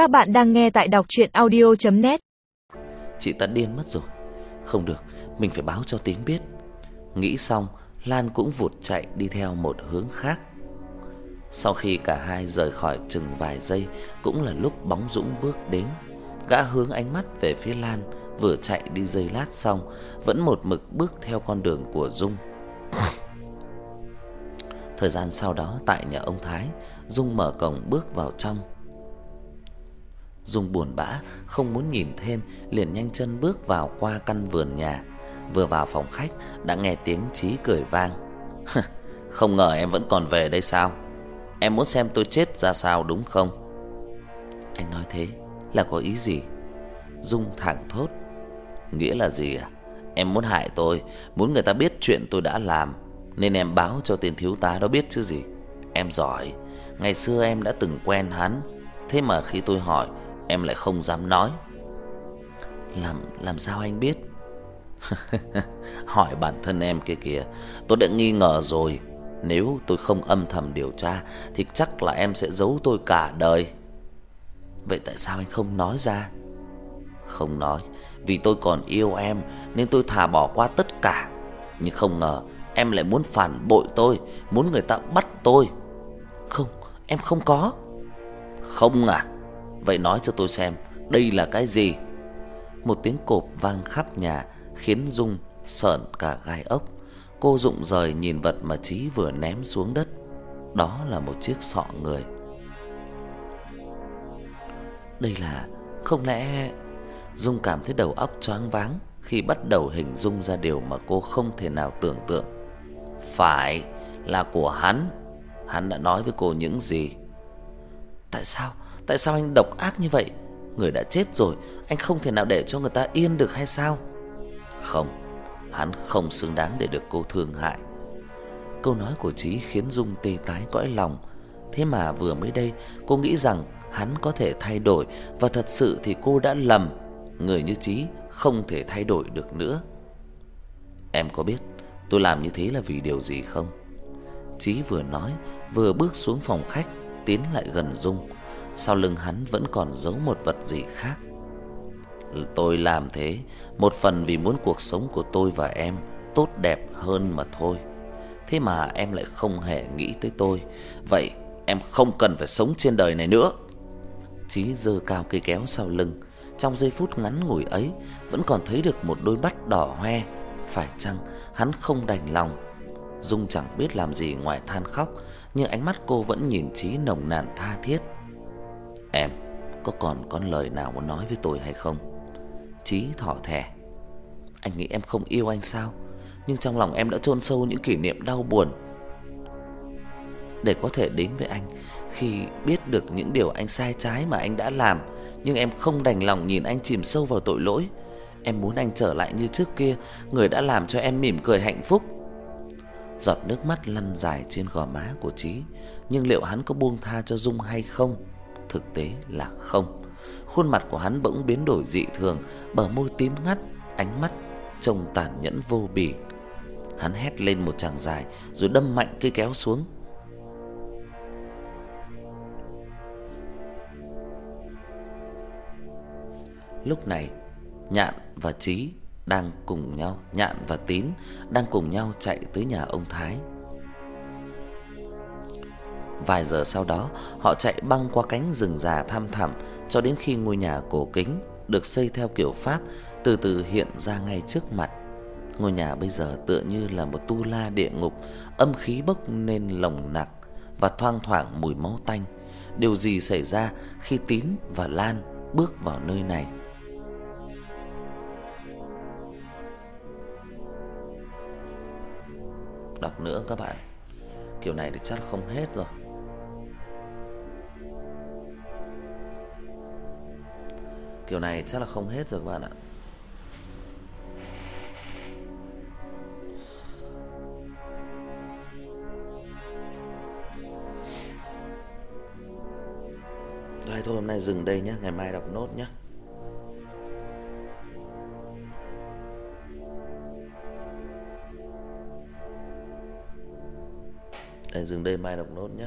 Các bạn đang nghe tại đọc chuyện audio.net Chị ta điên mất rồi. Không được, mình phải báo cho Tiến biết. Nghĩ xong, Lan cũng vụt chạy đi theo một hướng khác. Sau khi cả hai rời khỏi chừng vài giây Cũng là lúc bóng Dũng bước đến. Gã hướng ánh mắt về phía Lan Vừa chạy đi giây lát xong Vẫn một mực bước theo con đường của Dung Thời gian sau đó tại nhà ông Thái Dung mở cổng bước vào trong. Dung buồn bã, không muốn nhìn thêm, liền nhanh chân bước vào qua căn vườn nhà. Vừa vào phòng khách đã nghe tiếng Chí cười vang. "Không ngờ em vẫn còn về đây sao? Em muốn xem tôi chết ra sao đúng không?" Anh nói thế là có ý gì? Dung thẳng thốt. "Nghĩa là gì à? Em muốn hại tôi, muốn người ta biết chuyện tôi đã làm, nên em báo cho tên thiếu tá đó biết chứ gì. Em giỏi, ngày xưa em đã từng quen hắn, thế mà khi tôi hỏi em lại không dám nói. Làm làm sao anh biết? Hỏi bản thân em kia kìa, tôi đã nghi ngờ rồi, nếu tôi không âm thầm điều tra thì chắc là em sẽ giấu tôi cả đời. Vậy tại sao anh không nói ra? Không nói, vì tôi còn yêu em nên tôi thà bỏ qua tất cả. Nhưng không ngờ em lại muốn phản bội tôi, muốn người ta bắt tôi. Không, em không có. Không à? Vậy nói cho tôi xem, đây là cái gì? Một tiếng cộp vang khắp nhà khiến Dung sởn cả gai ốc. Cô rụng rời nhìn vật mà Chí vừa ném xuống đất. Đó là một chiếc sọ người. Đây là không lẽ Dung cảm thấy đầu óc choáng váng khi bắt đầu hình dung ra điều mà cô không thể nào tưởng tượng. Phải là của hắn. Hắn đã nói với cô những gì? Tại sao? Tại sao anh độc ác như vậy? Người đã chết rồi, anh không thể nào để cho người ta yên được hay sao? Không, hắn không xứng đáng để được cô thương hại. Câu nói của Chí khiến Dung tê tái cõi lòng. Thế mà vừa mới đây, cô nghĩ rằng hắn có thể thay đổi và thật sự thì cô đã lầm. Người như Chí không thể thay đổi được nữa. Em có biết tôi làm như thế là vì điều gì không? Chí vừa nói, vừa bước xuống phòng khách, tiến lại gần Dung sau lưng hắn vẫn còn giấu một vật gì khác. Tôi làm thế một phần vì muốn cuộc sống của tôi và em tốt đẹp hơn mà thôi. Thế mà em lại không hề nghĩ tới tôi. Vậy em không cần phải sống trên đời này nữa. Chí giơ cao cây kéo sau lưng, trong giây phút ngắn ngủi ấy vẫn còn thấy được một đôi mắt đỏ hoe, phải chăng hắn không đành lòng. Dung chẳng biết làm gì ngoài than khóc, nhưng ánh mắt cô vẫn nhìn Chí nồng nàn tha thiết. Em có còn có lời nào muốn nói với tôi hay không? Chí thỏ thẻ. Anh nghĩ em không yêu anh sao? Nhưng trong lòng em đã chôn sâu những kỷ niệm đau buồn. Để có thể đến với anh khi biết được những điều anh sai trái mà anh đã làm, nhưng em không đành lòng nhìn anh chìm sâu vào tội lỗi. Em muốn anh trở lại như trước kia, người đã làm cho em mỉm cười hạnh phúc. Giọt nước mắt lăn dài trên gò má của Chí, nhưng liệu hắn có buông tha cho Dung hay không? Thực tế là không. Khuôn mặt của hắn bỗng biến đổi dị thường, bờ môi tím ngắt, ánh mắt trông tàn nhẫn vô bì. Hắn hét lên một tràng dài rồi đâm mạnh cây kéo xuống. Lúc này, Nhạn và Chí đang cùng nhau, Nhạn và Tín đang cùng nhau chạy tới nhà ông Thái. Vài giờ sau đó, họ chạy băng qua cánh rừng già thăm thẳm cho đến khi ngôi nhà cổ kính được xây theo kiểu Pháp từ từ hiện ra ngay trước mặt. Ngôi nhà bây giờ tựa như là một tu la địa ngục, âm khí bốc lên lồng nặc và thoang thoảng mùi máu tanh. Điều gì xảy ra khi Tín và Lan bước vào nơi này? Đọc nữa các bạn. Kiểu này thì chắc không hết rồi. Kiểu này chắc là không hết rồi các bạn ạ. Đây thôi hôm nay dừng đây nhé, ngày mai đọc nốt nhé. Đây dừng đây mai đọc nốt nhé.